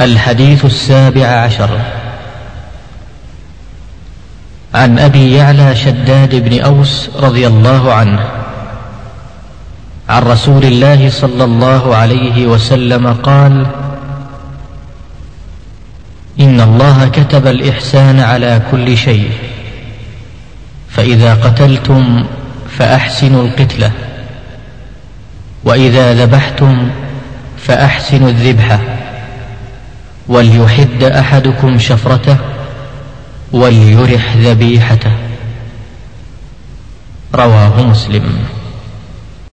الحديث السابع عشر. عن أبي يعلى شداد بن أوس رضي الله عنه عن رسول الله صلى الله عليه وسلم قال إن الله كتب الإحسان على كل شيء فإذا قتلتم فأحسنوا القتلة وإذا ذبحتم فأحسنوا الذبحة. وليحد أحدكم شفرته وليرح ذبيحته. رواه مسلم.